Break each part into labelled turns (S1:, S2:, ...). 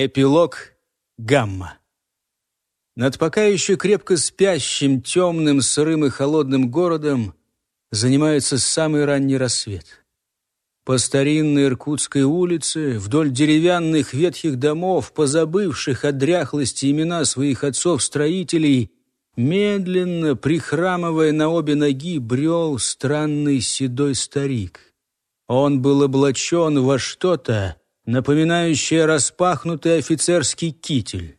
S1: Эпилог «Гамма». Над пока еще крепко спящим, темным, сырым и холодным городом занимается самый ранний рассвет. По старинной Иркутской улице, вдоль деревянных ветхих домов, позабывших от дряхлости имена своих отцов-строителей, медленно, прихрамывая на обе ноги, брел странный седой старик. Он был облачен во что-то, напоминающее распахнутый офицерский китель.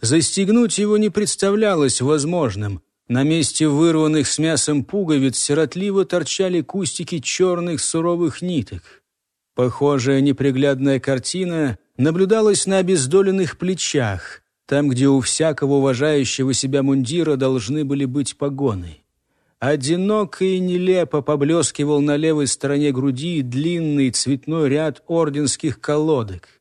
S1: Застегнуть его не представлялось возможным. На месте вырванных с мясом пуговиц сиротливо торчали кустики черных суровых ниток. Похожая неприглядная картина наблюдалась на обездоленных плечах, там, где у всякого уважающего себя мундира должны были быть погоны. Одиноко и нелепо поблескивал на левой стороне груди длинный цветной ряд орденских колодок.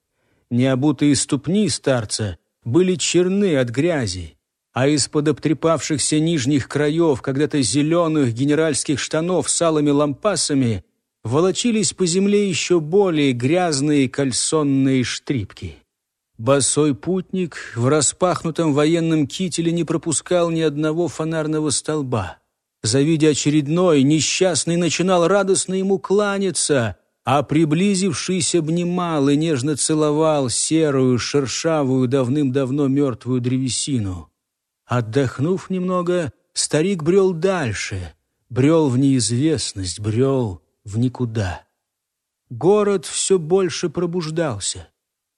S1: Необутые ступни старца были черны от грязи, а из-под обтрепавшихся нижних краев когда-то зеленых генеральских штанов с алыми лампасами волочились по земле еще более грязные кальсонные штрипки. Босой путник в распахнутом военном кителе не пропускал ни одного фонарного столба. Завидя очередной, несчастный начинал радостно ему кланяться, а приблизившийся обнимал и нежно целовал серую, шершавую, давным-давно мертвую древесину. Отдохнув немного, старик брел дальше, брел в неизвестность, брел в никуда. Город все больше пробуждался.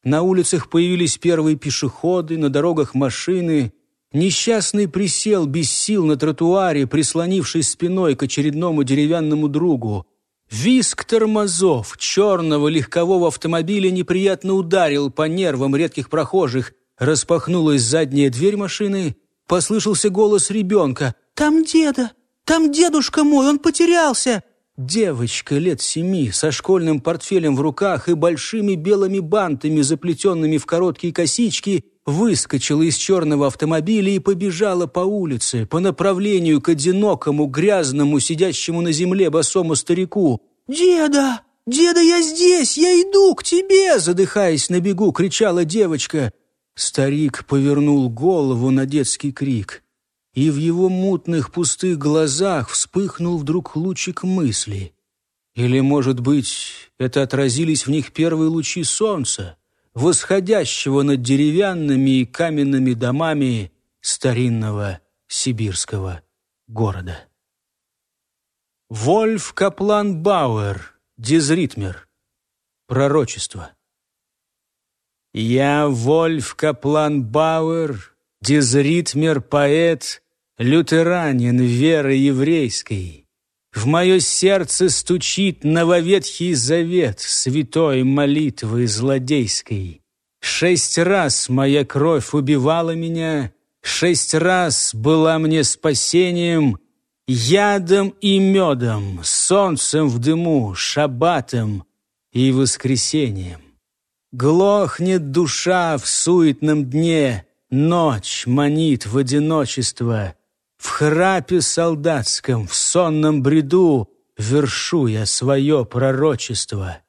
S1: На улицах появились первые пешеходы, на дорогах машины, Несчастный присел без сил на тротуаре, прислонившись спиной к очередному деревянному другу. Виск тормозов черного легкового автомобиля неприятно ударил по нервам редких прохожих. Распахнулась задняя дверь машины, послышался голос ребенка. «Там деда! Там дедушка мой, он потерялся!» Девочка лет семи, со школьным портфелем в руках и большими белыми бантами, заплетенными в короткие косички, выскочила из черного автомобиля и побежала по улице, по направлению к одинокому, грязному, сидящему на земле босому старику. «Деда! Деда, я здесь! Я иду к тебе!» Задыхаясь на бегу, кричала девочка. Старик повернул голову на детский крик, и в его мутных пустых глазах вспыхнул вдруг лучик мысли. Или, может быть, это отразились в них первые лучи солнца? Восходящего над деревянными и каменными домами старинного сибирского города. Вольф Каплан Бауэр, Дизритмер. Пророчество. Я Вольф Каплан Бауэр, Дизритмер, поэт, лютеранин веры еврейской. В мое сердце стучит нововетхий завет святой молитвы злодейской. Шесть раз моя кровь убивала меня, шесть раз была мне спасением, ядом и медом, солнцем в дыму, шабатом и воскресением. Глохнет душа в суетном дне, ночь манит в одиночество — в храпе солдатском, в сонном бреду вершу я свое пророчество.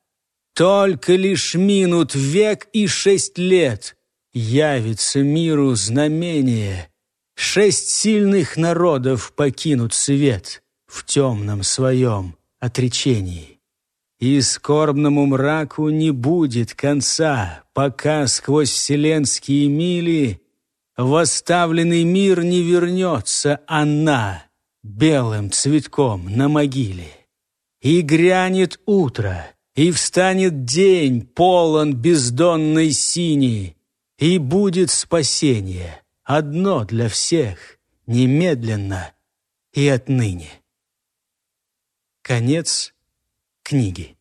S1: Только лишь минут век и шесть лет явится миру знамение. Шесть сильных народов покинут свет в темном своем отречении. И скорбному мраку не будет конца, пока сквозь вселенские мили Восставленный мир не вернется, она белым цветком на могиле. И грянет утро, и встанет день, полон бездонной синей, и будет спасение, одно для всех, немедленно и отныне. Конец книги.